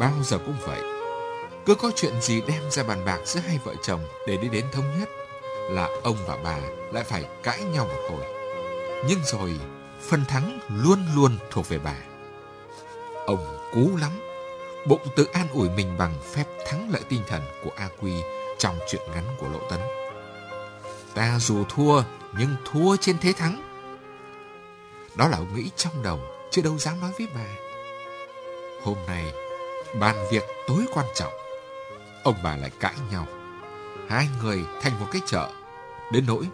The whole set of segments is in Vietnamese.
bao giờ cũng vậy. Cứ có chuyện gì đem ra bàn bạc giữa hai vợ chồng để đi đến thống nhất là ông và bà lại phải cãi nhau một hồi. Nhưng rồi phần thắng luôn luôn thuộc về bà. Ông cú lắm, bụng tự an ủi mình bằng phép thắng lợi tinh thần của A Quy trong chuyện ngắn của Lộ Tấn. Ta dù thua, nhưng thua trên thế thắng. Đó là ông nghĩ trong đầu, chứ đâu dám nói với bà. Hôm nay, bàn việc tối quan trọng. Ông bà lại cãi nhau. Hai người thành một cái chợ. Đến nỗi,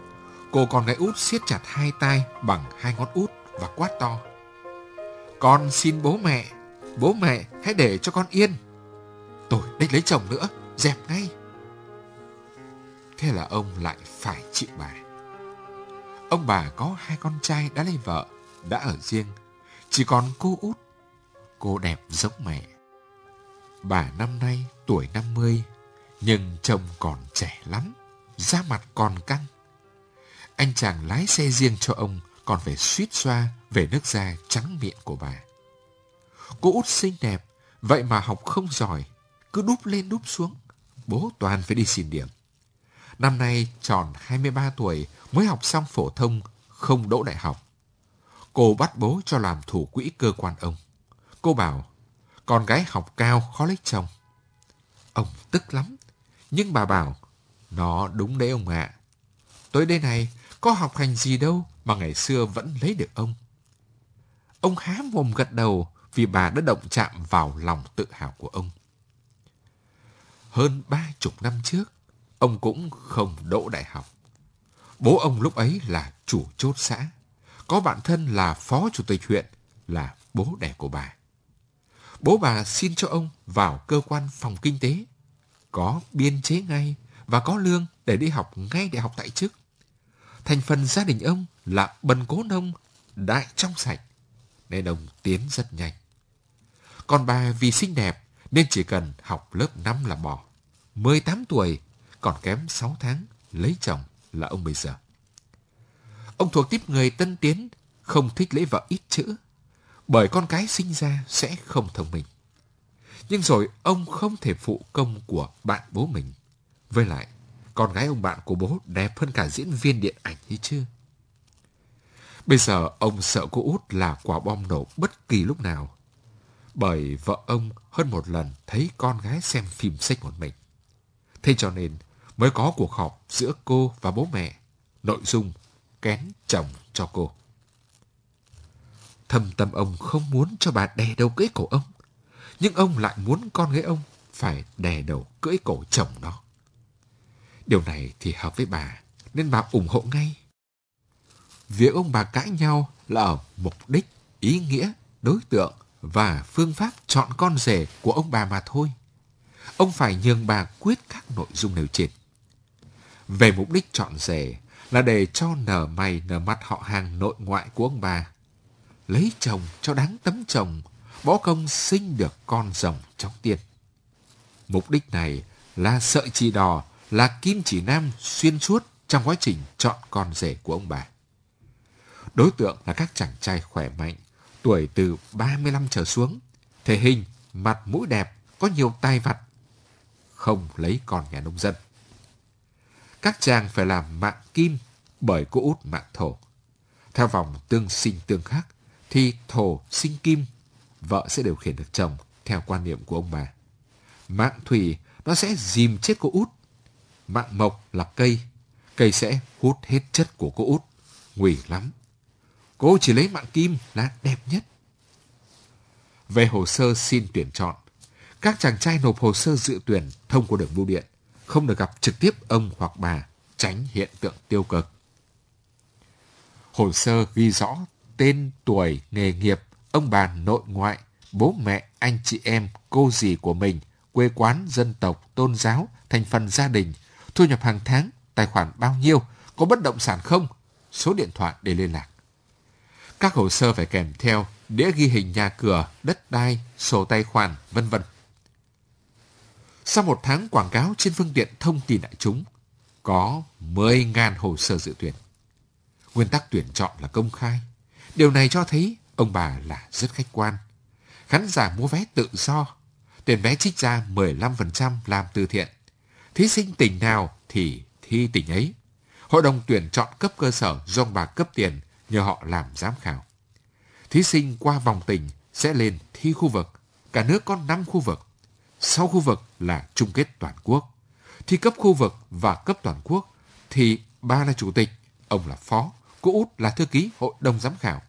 cô con gái út siết chặt hai tay bằng hai ngón út và quát to. Con xin bố mẹ, bố mẹ hãy để cho con yên. Tôi đếch lấy chồng nữa, dẹp ngay. Thế là ông lại phải chịu bà. Ông bà có hai con trai đã lấy vợ, đã ở riêng. Chỉ còn cô út. Cô đẹp giống mẹ. Bà năm nay tuổi 50, nhưng chồng còn trẻ lắm, da mặt còn căng. Anh chàng lái xe riêng cho ông còn phải suýt xoa về nước da trắng miệng của bà. Cô út xinh đẹp, vậy mà học không giỏi, cứ đúp lên đúp xuống. Bố toàn phải đi xin điểm. Năm nay tròn 23 tuổi mới học xong phổ thông, không đỗ đại học. Cô bắt bố cho làm thủ quỹ cơ quan ông. Cô bảo, con gái học cao khó lấy chồng. Ông tức lắm, nhưng bà bảo, nó đúng đấy ông ạ. Tới đây này, có học hành gì đâu mà ngày xưa vẫn lấy được ông. Ông há mồm gật đầu vì bà đã động chạm vào lòng tự hào của ông. Hơn ba chục năm trước, ông cũng không đỗ đại học. Bố ông lúc ấy là chủ chốt xã, có bạn thân là phó chủ tịch huyện, là bố đẻ của bà. Bố bà xin cho ông vào cơ quan phòng kinh tế, có biên chế ngay và có lương để đi học ngay đại học tại chức. Thành phần gia đình ông là bần cố nông, đại trong sạch, nên ông tiến rất nhanh. Còn bà vì xinh đẹp nên chỉ cần học lớp 5 là bỏ. 18 tuổi, còn kém 6 tháng, lấy chồng là ông bây giờ. Ông thuộc tiếp người tân tiến, không thích lấy vợ ít chữ, bởi con cái sinh ra sẽ không thông minh. Nhưng rồi ông không thể phụ công của bạn bố mình. Với lại, con gái ông bạn của bố đẹp hơn cả diễn viên điện ảnh ấy chứ. Bây giờ ông sợ cô út là quả bom nổ bất kỳ lúc nào. Bởi vợ ông hơn một lần thấy con gái xem phim sách một mình. Thế cho nên mới có cuộc họp giữa cô và bố mẹ. Nội dung kén chồng cho cô. Thầm tâm ông không muốn cho bà đè đầu cưỡi cổ ông. Nhưng ông lại muốn con gái ông phải đè đầu cưỡi cổ chồng nó. Điều này thì hợp với bà, nên bà ủng hộ ngay. Việc ông bà cãi nhau là ở mục đích, ý nghĩa, đối tượng và phương pháp chọn con rể của ông bà mà thôi. Ông phải nhường bà quyết các nội dung nêu trên. Về mục đích chọn rể là để cho nở mày nở mặt họ hàng nội ngoại của ông bà. Lấy chồng cho đáng tấm chồng, bỏ công sinh được con rồng trong tiên. Mục đích này là sợi chỉ đỏ, là kim chỉ nam xuyên suốt trong quá trình chọn con rể của ông bà. Đối tượng là các chàng trai khỏe mạnh, tuổi từ 35 trở xuống, thể hình, mặt mũi đẹp, có nhiều tai vặt, không lấy con nhà nông dân. Các chàng phải làm mạng kim bởi cô út mạng thổ. Theo vòng tương sinh tương khắc, thì thổ sinh kim, vợ sẽ điều khiển được chồng theo quan niệm của ông bà. Mạng thủy nó sẽ dìm chết cô út. Mạng mộc là cây, cây sẽ hút hết chất của cô út. Nguy lắm. Cô chỉ lấy mạng kim là đẹp nhất. Về hồ sơ xin tuyển chọn, các chàng trai nộp hồ sơ dự tuyển thông qua đường bưu điện, không được gặp trực tiếp ông hoặc bà, tránh hiện tượng tiêu cực. Hồ sơ ghi rõ tên, tuổi, nghề nghiệp, ông bà nội ngoại, bố mẹ, anh chị em, cô dì của mình, quê quán, dân tộc, tôn giáo, thành phần gia đình, thu nhập hàng tháng, tài khoản bao nhiêu, có bất động sản không, số điện thoại để liên lạc. Các hồ sơ phải kèm theo đĩa ghi hình nhà cửa, đất đai, sổ tài khoản, vân vân. Sau một tháng quảng cáo trên phương tiện thông tin đại chúng, có 10.000 hồ sơ dự tuyển. Nguyên tắc tuyển chọn là công khai. Điều này cho thấy ông bà là rất khách quan. Khán giả mua vé tự do. tiền vé trích ra 15% làm từ thiện. Thí sinh tỉnh nào thì thi tỉnh ấy. Hội đồng tuyển chọn cấp cơ sở do ông bà cấp tiền nhờ họ làm giám khảo. Thí sinh qua vòng tỉnh sẽ lên thi khu vực. Cả nước có 5 khu vực. Sau khu vực là chung kết toàn quốc. Thi cấp khu vực và cấp toàn quốc thì ba là chủ tịch, ông là phó, cô út là thư ký hội đồng giám khảo.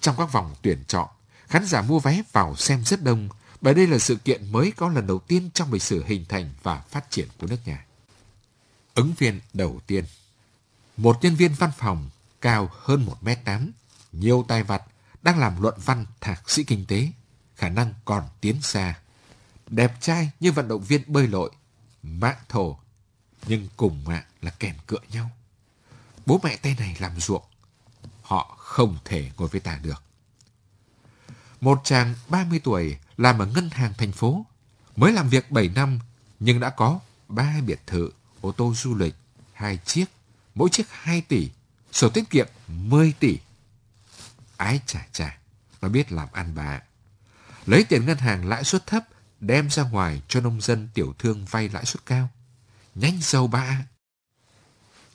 Trong các vòng tuyển chọn, khán giả mua vé vào xem rất đông bởi đây là sự kiện mới có lần đầu tiên trong lịch sử hình thành và phát triển của nước nhà. Ứng viên đầu tiên Một nhân viên văn phòng cao hơn 1m8, nhiều tài vặt, đang làm luận văn thạc sĩ kinh tế, khả năng còn tiến xa. Đẹp trai như vận động viên bơi lội, mạng thổ, nhưng cùng mạng là kèn cựa nhau. Bố mẹ tay này làm ruộng, họ không thể ngồi với ta được. Một chàng 30 tuổi làm ở ngân hàng thành phố, mới làm việc 7 năm nhưng đã có 3 biệt thự, ô tô du lịch, hai chiếc, mỗi chiếc 2 tỷ, sổ tiết kiệm 10 tỷ. Ái chà chà, nó biết làm ăn bà. Lấy tiền ngân hàng lãi suất thấp, đem ra ngoài cho nông dân tiểu thương vay lãi suất cao. Nhanh giàu bà.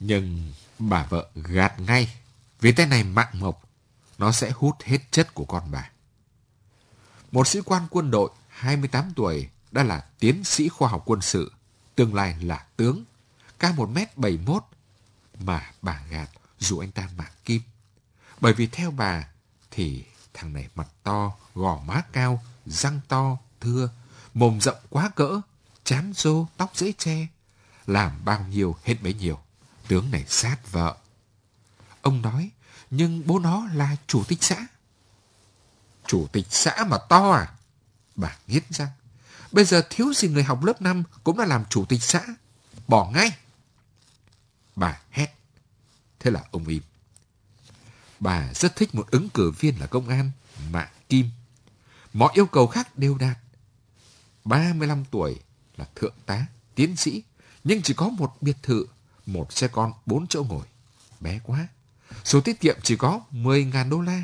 Nhưng bà vợ gạt ngay, vì tay này mạng mộc, nó sẽ hút hết chất của con bà. Một sĩ quan quân đội 28 tuổi đã là tiến sĩ khoa học quân sự, tương lai là tướng, cao 1m71, mà bà gạt dù anh ta mạng kim. Bởi vì theo bà thì thằng này mặt to, gò má cao, răng to, thưa, mồm rộng quá cỡ, chán rô, tóc dễ che. Làm bao nhiêu hết bấy nhiêu. Tướng này sát vợ. Ông nói, nhưng bố nó là chủ tịch xã. Chủ tịch xã mà to à? Bà nghiến răng. Bây giờ thiếu gì người học lớp 5 cũng đã làm chủ tịch xã. Bỏ ngay. Bà hét. Thế là ông im. Bà rất thích một ứng cử viên là công an, Mạng Kim. Mọi yêu cầu khác đều đạt. 35 tuổi là thượng tá, tiến sĩ, nhưng chỉ có một biệt thự, một xe con bốn chỗ ngồi. Bé quá. Số tiết kiệm chỉ có 10.000 đô la.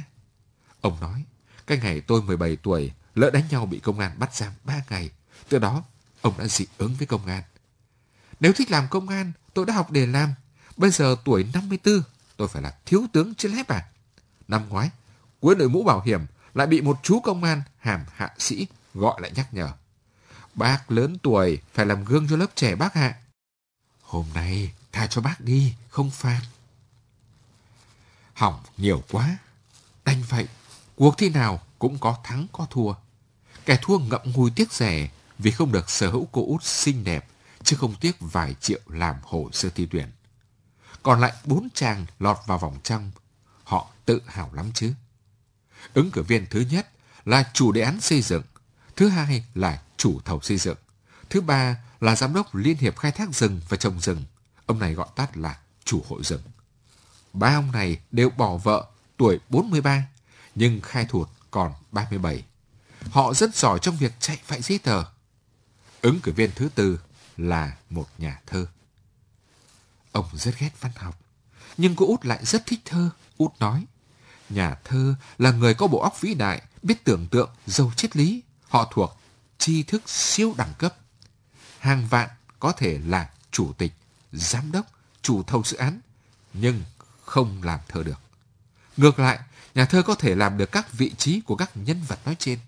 Ông nói, cái ngày tôi 17 tuổi, lỡ đánh nhau bị công an bắt giam 3 ngày. Từ đó, ông đã dị ứng với công an. Nếu thích làm công an, tôi đã học để làm. Bây giờ tuổi 54, tôi phải là thiếu tướng trên lép à. Năm ngoái, cuối đội mũ bảo hiểm lại bị một chú công an hàm hạ sĩ gọi lại nhắc nhở. Bác lớn tuổi phải làm gương cho lớp trẻ bác hạ. Hôm nay tha cho bác đi, không phạt. Hỏng nhiều quá. Đành vậy, cuộc thi nào cũng có thắng có thua. Kẻ thua ngậm ngùi tiếc rẻ vì không được sở hữu cô út xinh đẹp, chứ không tiếc vài triệu làm hồ sơ thi tuyển. Còn lại bốn chàng lọt vào vòng trong, họ tự hào lắm chứ. Ứng cử viên thứ nhất là chủ đề án xây dựng, thứ hai là chủ thầu xây dựng, thứ ba là giám đốc Liên hiệp khai thác rừng và trồng rừng, ông này gọi tắt là chủ hội rừng. Ba ông này đều bỏ vợ tuổi 43, nhưng khai thuộc còn 37. Họ rất giỏi trong việc chạy phải giấy tờ. Ứng cử viên thứ tư là một nhà thơ. Ông rất ghét văn học, nhưng cô út lại rất thích thơ. Út nói, nhà thơ là người có bộ óc vĩ đại, biết tưởng tượng, giàu triết lý. Họ thuộc tri thức siêu đẳng cấp. Hàng vạn có thể là chủ tịch, giám đốc, chủ thầu dự án, nhưng không làm thơ được. Ngược lại, nhà thơ có thể làm được các vị trí của các nhân vật nói trên.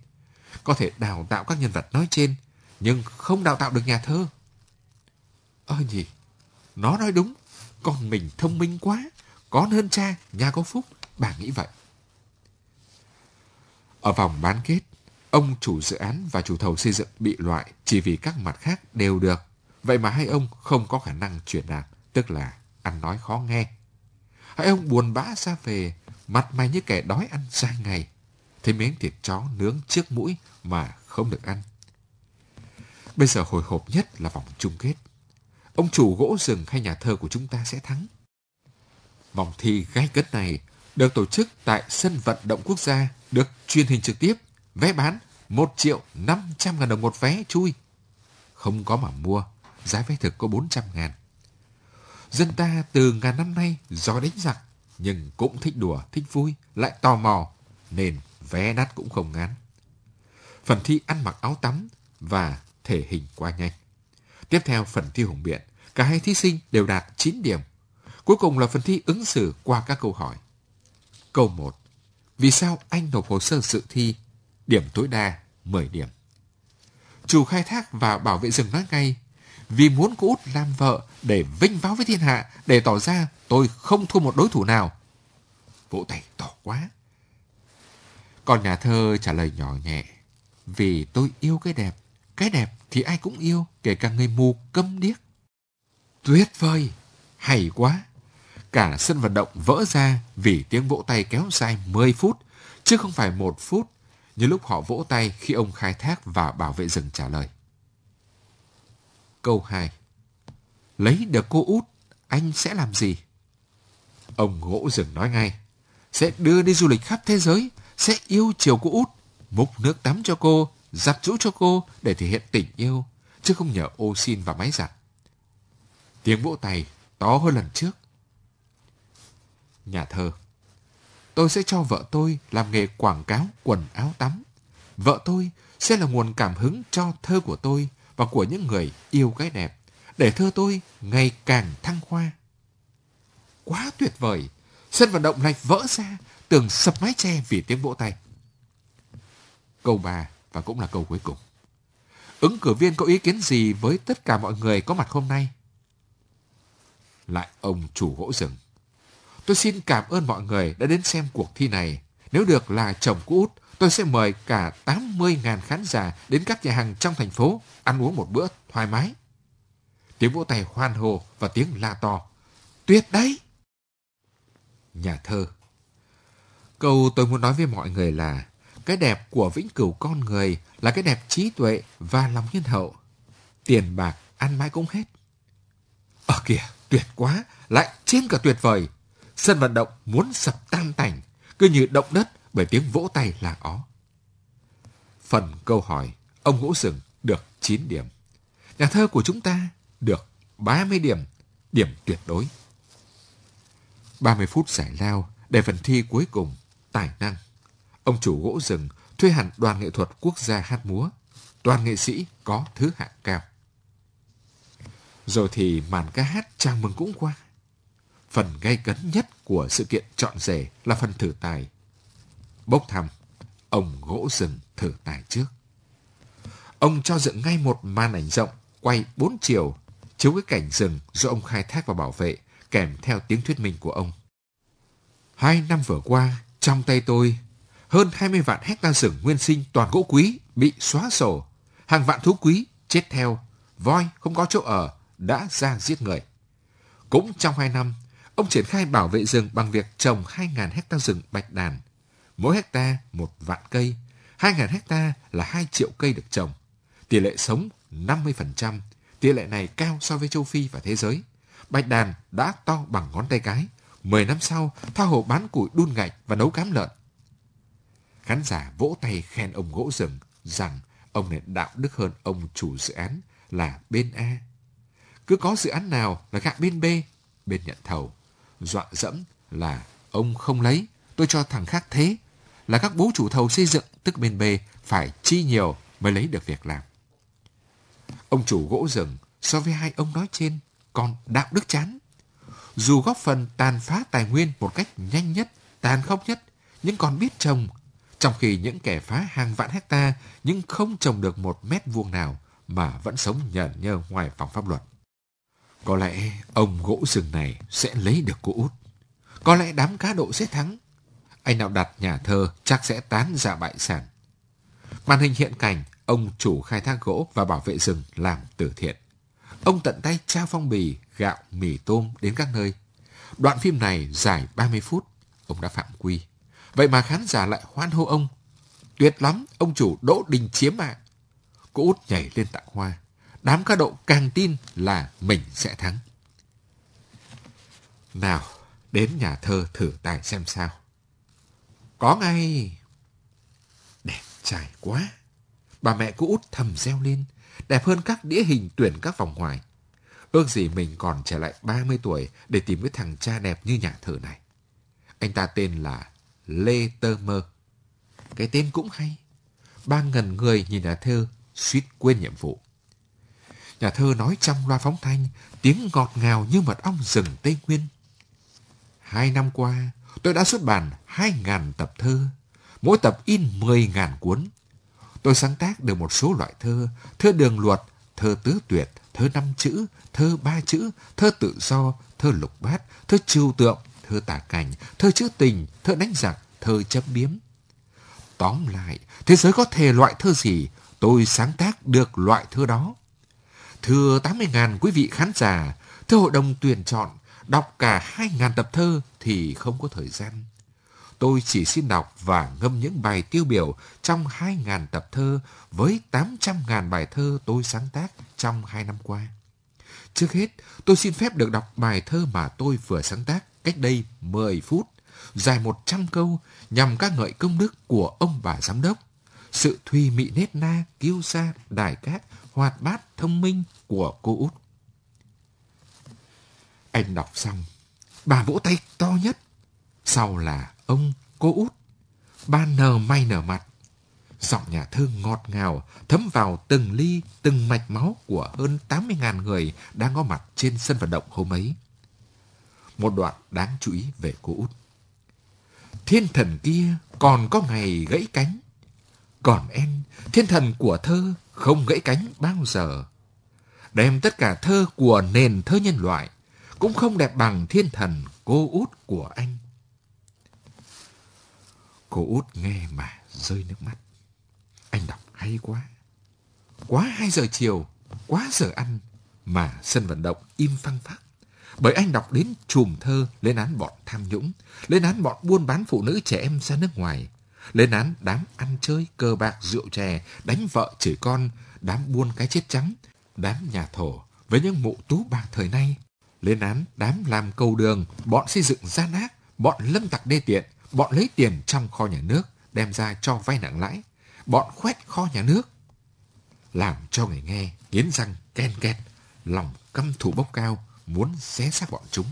Có thể đào tạo các nhân vật nói trên, nhưng không đào tạo được nhà thơ. Ơ gì? Nó nói đúng, con mình thông minh quá, con hơn cha, nhà có phúc, bà nghĩ vậy. Ở vòng bán kết, ông chủ dự án và chủ thầu xây dựng bị loại chỉ vì các mặt khác đều được. Vậy mà hai ông không có khả năng chuyển đạt, tức là ăn nói khó nghe. Hai ông buồn bã ra về, mặt mày như kẻ đói ăn dài ngày. Thấy miếng thịt chó nướng trước mũi mà không được ăn. Bây giờ hồi hộp nhất là vòng chung kết. Ông chủ gỗ rừng hay nhà thơ của chúng ta sẽ thắng. Vòng thi gai cất này được tổ chức tại sân vận động quốc gia, được truyền hình trực tiếp, vé bán 1 triệu 500 ngàn đồng một vé chui. Không có mà mua, giá vé thực có 400 ngàn. Dân ta từ ngàn năm nay do đánh giặc, nhưng cũng thích đùa, thích vui, lại tò mò, nên vé đắt cũng không ngán. phần thi ăn mặc áo tắm và thể hình qua nhanh. Tiếp theo phần thi hùng biện, cả hai thí sinh đều đạt 9 điểm. Cuối cùng là phần thi ứng xử qua các câu hỏi. Câu 1. Vì sao anh nộp hồ sơ dự thi? Điểm tối đa 10 điểm. Chủ khai thác và bảo vệ rừng nói ngay, vì muốn cô út làm vợ để vinh váo với thiên hạ, để tỏ ra tôi không thua một đối thủ nào. Vỗ tay to quá. Còn nhà thơ trả lời nhỏ nhẹ, vì tôi yêu cái đẹp, cái đẹp thì ai cũng yêu, kể cả người mù câm điếc. Tuyệt vời, hay quá. Cả sân vận động vỡ ra vì tiếng vỗ tay kéo dài 10 phút, chứ không phải một phút như lúc họ vỗ tay khi ông khai thác và bảo vệ rừng trả lời. Câu 2 Lấy được cô út, anh sẽ làm gì? Ông gỗ rừng nói ngay. Sẽ đưa đi du lịch khắp thế giới, sẽ yêu chiều cô út, múc nước tắm cho cô, giặt rũ cho cô để thể hiện tình yêu, chứ không nhờ ô xin và máy giặt. Tiếng vỗ tay to hơn lần trước. Nhà thơ Tôi sẽ cho vợ tôi làm nghề quảng cáo quần áo tắm. Vợ tôi sẽ là nguồn cảm hứng cho thơ của tôi và của những người yêu cái đẹp, để thơ tôi ngày càng thăng hoa. Quá tuyệt vời! Sân vận động lạch vỡ ra, tường sập mái che vì tiếng vỗ tay. Câu 3 và cũng là câu cuối cùng. Ứng cử viên có ý kiến gì với tất cả mọi người có mặt hôm nay? Lại ông chủ gỗ rừng. Tôi xin cảm ơn mọi người đã đến xem cuộc thi này. Nếu được là chồng của út, tôi sẽ mời cả 80.000 khán giả đến các nhà hàng trong thành phố ăn uống một bữa thoải mái. Tiếng vỗ tay hoan hô và tiếng la to. Tuyệt đấy! Nhà thơ Câu tôi muốn nói với mọi người là cái đẹp của vĩnh cửu con người là cái đẹp trí tuệ và lòng nhân hậu. Tiền bạc ăn mãi cũng hết. Ở kìa, tuyệt quá, lại trên cả tuyệt vời. Sân vận động muốn sập tan tành, cứ như động đất bởi tiếng vỗ tay là ó. Phần câu hỏi, ông Ngũ Sừng được 9 điểm. Nhà thơ của chúng ta được 30 điểm, điểm tuyệt đối. 30 phút giải lao để phần thi cuối cùng, tài năng. Ông chủ gỗ rừng thuê hẳn đoàn nghệ thuật quốc gia hát múa. Đoàn nghệ sĩ có thứ hạng cao. Rồi thì màn ca hát chào mừng cũng qua. Phần gây cấn nhất của sự kiện chọn rể là phần thử tài. Bốc thăm, ông gỗ rừng thử tài trước. Ông cho dựng ngay một màn ảnh rộng, quay bốn chiều, chiếu cái cảnh rừng do ông khai thác và bảo vệ, kèm theo tiếng thuyết minh của ông. Hai năm vừa qua, trong tay tôi, hơn 20 vạn hecta rừng nguyên sinh toàn gỗ quý bị xóa sổ, hàng vạn thú quý chết theo, voi không có chỗ ở, đã ra giết người. Cũng trong hai năm, ông triển khai bảo vệ rừng bằng việc trồng 2.000 hecta rừng bạch đàn. Mỗi hecta một vạn cây, 2.000 hecta là 2 triệu cây được trồng. Tỷ lệ sống 50%, tỷ lệ này cao so với châu Phi và thế giới. Bạch đàn đã to bằng ngón tay cái. 10 năm sau, tha hồ bán củi đun gạch và nấu cám lợn. Khán giả vỗ tay khen ông gỗ rừng rằng ông này đạo đức hơn ông chủ dự án là bên A. Cứ có dự án nào là gạ bên B, bên nhận thầu. Dọa dẫm là ông không lấy, tôi cho thằng khác thế. Là các bố chủ thầu xây dựng, tức bên B, phải chi nhiều mới lấy được việc làm. Ông chủ gỗ rừng so với hai ông nói trên còn đạo đức chán. Dù góp phần tàn phá tài nguyên một cách nhanh nhất, tàn khốc nhất, nhưng còn biết trồng. Trong khi những kẻ phá hàng vạn hecta nhưng không trồng được một mét vuông nào mà vẫn sống nhờn nhơ ngoài phòng pháp luật. Có lẽ ông gỗ rừng này sẽ lấy được cô út. Có lẽ đám cá độ sẽ thắng. Anh nào đặt nhà thơ chắc sẽ tán giả bại sản. Màn hình hiện cảnh ông chủ khai thác gỗ và bảo vệ rừng làm từ thiện. Ông tận tay trao phong bì, gạo, mì tôm đến các nơi. Đoạn phim này dài 30 phút, ông đã phạm quy. Vậy mà khán giả lại hoan hô ông. Tuyệt lắm, ông chủ Đỗ Đình Chiếm ạ. À. Cô út nhảy lên tặng hoa. Đám cá độ càng tin là mình sẽ thắng. Nào, đến nhà thơ thử tài xem sao. Có ngay. Đẹp trai quá. Bà mẹ cô út thầm reo lên, đẹp hơn các đĩa hình tuyển các vòng ngoài. Ước gì mình còn trở lại 30 tuổi để tìm cái thằng cha đẹp như nhà thờ này. Anh ta tên là Lê Tơ Mơ. Cái tên cũng hay. ba ngần người nhìn nhà thơ, suýt quên nhiệm vụ. Nhà thơ nói trong loa phóng thanh, tiếng ngọt ngào như mật ong rừng Tây Nguyên. Hai năm qua, tôi đã xuất bản 2.000 tập thơ, mỗi tập in 10.000 cuốn. Tôi sáng tác được một số loại thơ, thơ đường luật, thơ tứ tuyệt, thơ năm chữ, thơ ba chữ, thơ tự do, thơ lục bát, thơ trừu tượng, thơ tả cảnh, thơ trữ tình, thơ đánh giặc, thơ chấm biếm. Tóm lại, thế giới có thể loại thơ gì, tôi sáng tác được loại thơ đó. Thưa 80.000 quý vị khán giả, thưa hội đồng tuyển chọn, đọc cả 2.000 tập thơ thì không có thời gian. Tôi chỉ xin đọc và ngâm những bài tiêu biểu trong 2.000 tập thơ với 800.000 bài thơ tôi sáng tác trong 2 năm qua. Trước hết, tôi xin phép được đọc bài thơ mà tôi vừa sáng tác cách đây 10 phút, dài 100 câu nhằm các ngợi công đức của ông bà giám đốc, sự thùy mị nết na, kiêu sa, đài cát, hoạt bát, thông minh của cô út. Anh đọc xong, bà vỗ tay to nhất. Sau là ông, cô út. Ba nở may nở mặt. Giọng nhà thơ ngọt ngào thấm vào từng ly, từng mạch máu của hơn 80.000 người đang có mặt trên sân vận động hôm ấy. Một đoạn đáng chú ý về cô út. Thiên thần kia còn có ngày gãy cánh. Còn em, thiên thần của thơ không gãy cánh bao giờ. Đem tất cả thơ của nền thơ nhân loại cũng không đẹp bằng thiên thần cô út của anh. Cô út nghe mà rơi nước mắt. Anh đọc hay quá. Quá hai giờ chiều, quá giờ ăn mà sân vận động im phăng phắc. Bởi anh đọc đến chùm thơ lên án bọn tham nhũng, lên án bọn buôn bán phụ nữ trẻ em ra nước ngoài, lên án đám ăn chơi, cờ bạc, rượu chè, đánh vợ chửi con, đám buôn cái chết trắng, đám nhà thổ với những mụ tú bạc thời nay, lên án đám làm cầu đường, bọn xây dựng gian ác, bọn lâm tặc đê tiện, bọn lấy tiền trong kho nhà nước đem ra cho vay nặng lãi, bọn khoét kho nhà nước. Làm cho người nghe nghiến răng ken ken, lòng căm thù bốc cao, muốn xé xác bọn chúng.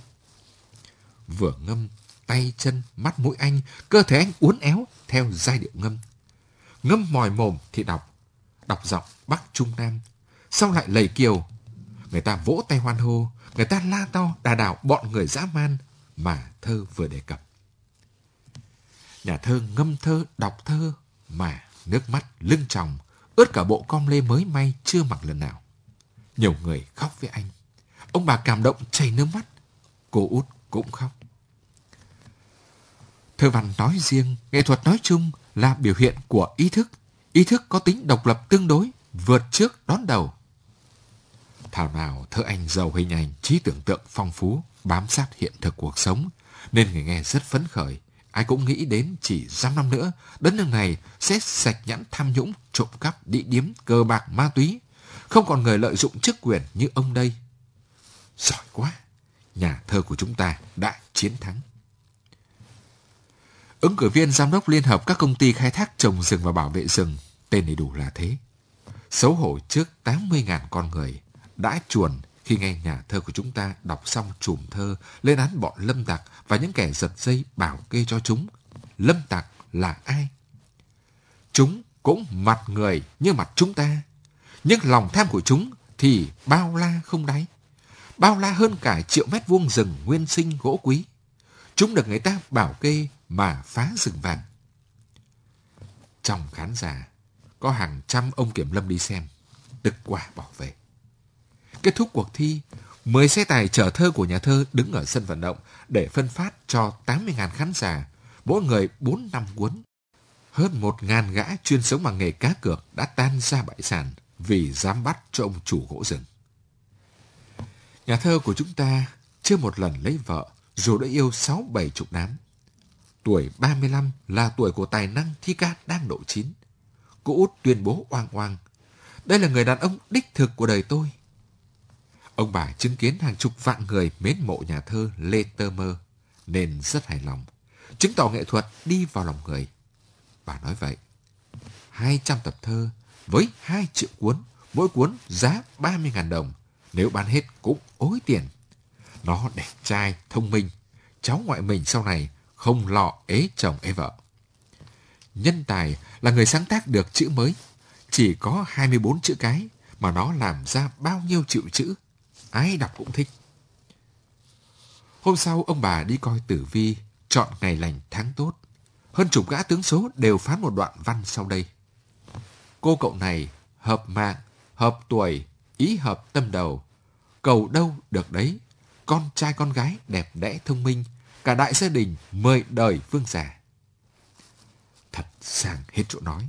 Vừa ngâm, tay chân, mắt mũi anh, cơ thể anh uốn éo theo giai điệu ngâm. Ngâm mòi mồm thì đọc, đọc giọng Bắc Trung Nam, sau lại lầy kiều. Người ta vỗ tay hoan hô, người ta la to đà đảo bọn người dã man mà thơ vừa đề cập. Nhà thơ ngâm thơ, đọc thơ mà nước mắt lưng tròng, ướt cả bộ com lê mới may chưa mặc lần nào. Nhiều người khóc với anh. Ông bà cảm động chảy nước mắt. Cô út cũng khóc. Thơ văn nói riêng, nghệ thuật nói chung là biểu hiện của ý thức. Ý thức có tính độc lập tương đối, vượt trước đón đầu. Thảo nào thơ anh giàu hình ảnh, trí tưởng tượng phong phú, bám sát hiện thực cuộc sống, nên người nghe rất phấn khởi. Ai cũng nghĩ đến chỉ dăm năm nữa, đất nước này sẽ sạch nhãn tham nhũng, trộm cắp, đĩ điếm, cờ bạc, ma túy. Không còn người lợi dụng chức quyền như ông đây. Giỏi quá! Nhà thơ của chúng ta đã chiến thắng. Ứng cử viên giám đốc liên hợp các công ty khai thác trồng rừng và bảo vệ rừng, tên đầy đủ là thế. Xấu hổ trước 80.000 con người, đã chuồn khi nghe nhà thơ của chúng ta đọc xong chùm thơ lên án bọn lâm tặc và những kẻ giật dây bảo kê cho chúng. Lâm tặc là ai? Chúng cũng mặt người như mặt chúng ta. Nhưng lòng tham của chúng thì bao la không đáy. Bao la hơn cả triệu mét vuông rừng nguyên sinh gỗ quý. Chúng được người ta bảo kê mà phá rừng vàng. Trong khán giả, có hàng trăm ông kiểm lâm đi xem, đực quả bỏ về. Kết thúc cuộc thi, 10 xe tài chở thơ của nhà thơ đứng ở sân vận động để phân phát cho 80.000 khán giả, mỗi người 4 năm cuốn. Hơn 1.000 gã chuyên sống bằng nghề cá cược đã tan ra bãi sản vì dám bắt cho ông chủ gỗ rừng. Nhà thơ của chúng ta chưa một lần lấy vợ dù đã yêu sáu bảy chục đám. Tuổi 35 là tuổi của tài năng thi ca đang độ chín. Cô út tuyên bố oang oang. Đây là người đàn ông đích thực của đời tôi. Ông bà chứng kiến hàng chục vạn người mến mộ nhà thơ Lê Tơ Mơ, nên rất hài lòng, chứng tỏ nghệ thuật đi vào lòng người. Bà nói vậy, 200 tập thơ với 2 triệu cuốn, mỗi cuốn giá 30.000 đồng, nếu bán hết cũng ối tiền. Nó đẹp trai, thông minh, cháu ngoại mình sau này không lọ ế chồng ế vợ. nhân tài là người sáng tác được chữ mới. Chỉ có 24 chữ cái mà nó làm ra bao nhiêu triệu chữ. Ai đọc cũng thích. Hôm sau ông bà đi coi tử vi, chọn ngày lành tháng tốt. Hơn chục gã tướng số đều phán một đoạn văn sau đây. Cô cậu này hợp mạng, hợp tuổi, ý hợp tâm đầu. Cầu đâu được đấy, con trai con gái đẹp đẽ thông minh, cả đại gia đình mời đời vương giả. Thật sàng hết chỗ nói.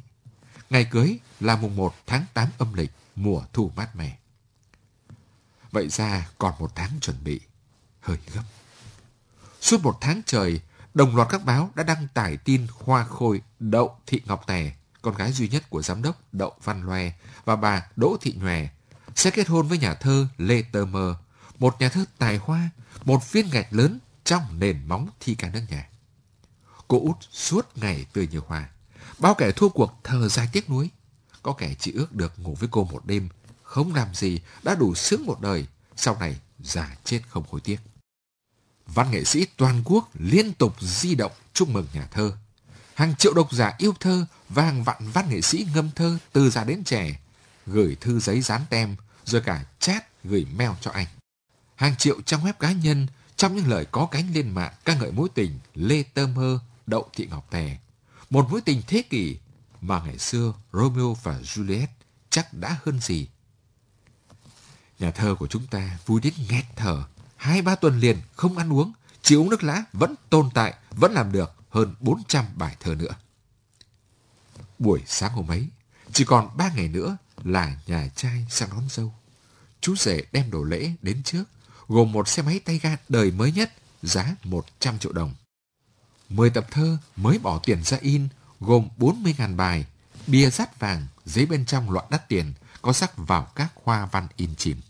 Ngày cưới là mùng 1 tháng 8 âm lịch, mùa thu mát mẻ. Vậy ra còn một tháng chuẩn bị, hơi gấp. Suốt một tháng trời, đồng loạt các báo đã đăng tải tin Hoa Khôi Đậu Thị Ngọc Tè, con gái duy nhất của giám đốc Đậu Văn Loe và bà Đỗ Thị Nhòe, sẽ kết hôn với nhà thơ Lê Tơ Mơ, một nhà thơ tài hoa, một viên gạch lớn trong nền móng thi ca nước nhà. Cô út suốt ngày tươi như hoa. Bao kẻ thua cuộc thờ dài tiếc nuối. Có kẻ chỉ ước được ngủ với cô một đêm, không làm gì đã đủ sướng một đời, sau này già chết không hối tiếc. Văn nghệ sĩ toàn quốc liên tục di động chúc mừng nhà thơ. Hàng triệu độc giả yêu thơ và hàng vạn văn nghệ sĩ ngâm thơ từ già đến trẻ, gửi thư giấy dán tem, rồi cả chat gửi mail cho anh. Hàng triệu trang web cá nhân trong những lời có cánh lên mạng ca ngợi mối tình Lê Tơ Mơ, Đậu Thị Ngọc Tè. Một mối tình thế kỷ mà ngày xưa Romeo và Juliet chắc đã hơn gì. Nhà thơ của chúng ta vui đến nghẹt thở. Hai ba tuần liền không ăn uống, chỉ uống nước lá vẫn tồn tại, vẫn làm được hơn 400 bài thơ nữa. Buổi sáng hôm ấy, chỉ còn ba ngày nữa là nhà trai sang đón dâu. Chú rể đem đồ lễ đến trước, gồm một xe máy tay ga đời mới nhất, giá 100 triệu đồng. 10 tập thơ mới bỏ tiền ra in, gồm 40.000 bài, bia rát vàng, giấy bên trong loại đắt tiền, có sắc vào các hoa văn in chìm.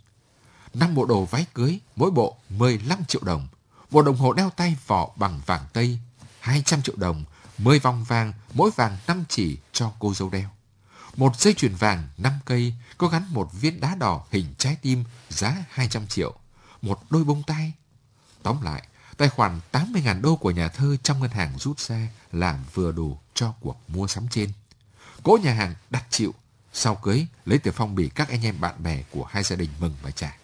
năm bộ đồ váy cưới, mỗi bộ 15 triệu đồng. Bộ đồng hồ đeo tay vỏ bằng vàng tây, 200 triệu đồng, 10 vòng vàng, mỗi vàng 5 chỉ cho cô dâu đeo. Một dây chuyền vàng 5 cây có gắn một viên đá đỏ hình trái tim giá 200 triệu. Một đôi bông tai. Tóm lại, tài khoản 80.000 đô của nhà thơ trong ngân hàng rút ra làm vừa đủ cho cuộc mua sắm trên. Cố nhà hàng đặt chịu, sau cưới lấy từ phong bì các anh em bạn bè của hai gia đình mừng và trả.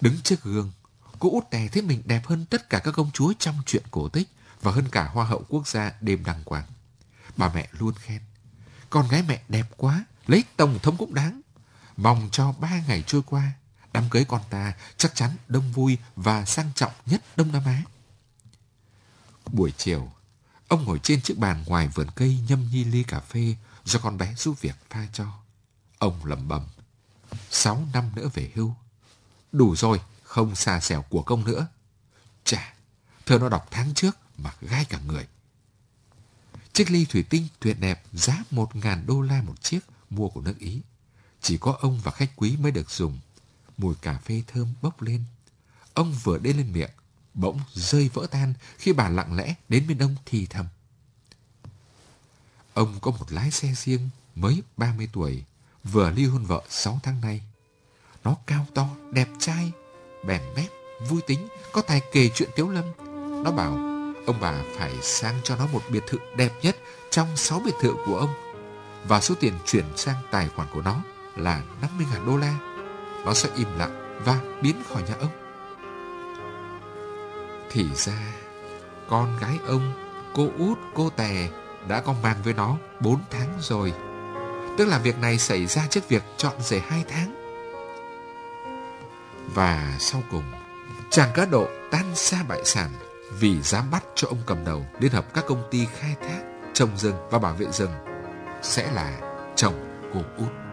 Đứng trước gương, cô út tè thấy mình đẹp hơn tất cả các công chúa trong chuyện cổ tích và hơn cả hoa hậu quốc gia đêm đăng quang. Bà mẹ luôn khen. Con gái mẹ đẹp quá, lấy tổng thống cũng đáng. Mong cho ba ngày trôi qua, đám cưới con ta chắc chắn đông vui và sang trọng nhất Đông Nam Á. Buổi chiều, ông ngồi trên chiếc bàn ngoài vườn cây nhâm nhi ly cà phê do con bé giúp việc pha cho. Ông lẩm bẩm, sáu năm nữa về hưu. Đủ rồi, không xa xẻo của công nữa. Chà, thơ nó đọc tháng trước mà gai cả người. Chiếc ly thủy tinh tuyệt đẹp giá một ngàn đô la một chiếc mua của nước Ý. Chỉ có ông và khách quý mới được dùng. Mùi cà phê thơm bốc lên. Ông vừa đê lên miệng, bỗng rơi vỡ tan khi bà lặng lẽ đến bên ông thì thầm. Ông có một lái xe riêng mới 30 tuổi, vừa ly hôn vợ 6 tháng nay. Nó cao to, đẹp trai, bèn bét vui tính, có tài kể chuyện Tiếu Lâm. Nó bảo ông bà phải sang cho nó một biệt thự đẹp nhất trong 6 biệt thự của ông. Và số tiền chuyển sang tài khoản của nó là 50.000 đô la. Nó sẽ im lặng và biến khỏi nhà ông. Thì ra, con gái ông, cô út, cô tè đã có mang với nó 4 tháng rồi. Tức là việc này xảy ra trước việc chọn rể 2 tháng. Và sau cùng, chàng cá độ tan xa bại sản vì dám bắt cho ông cầm đầu liên hợp các công ty khai thác, trồng rừng và bảo vệ rừng sẽ là chồng của út.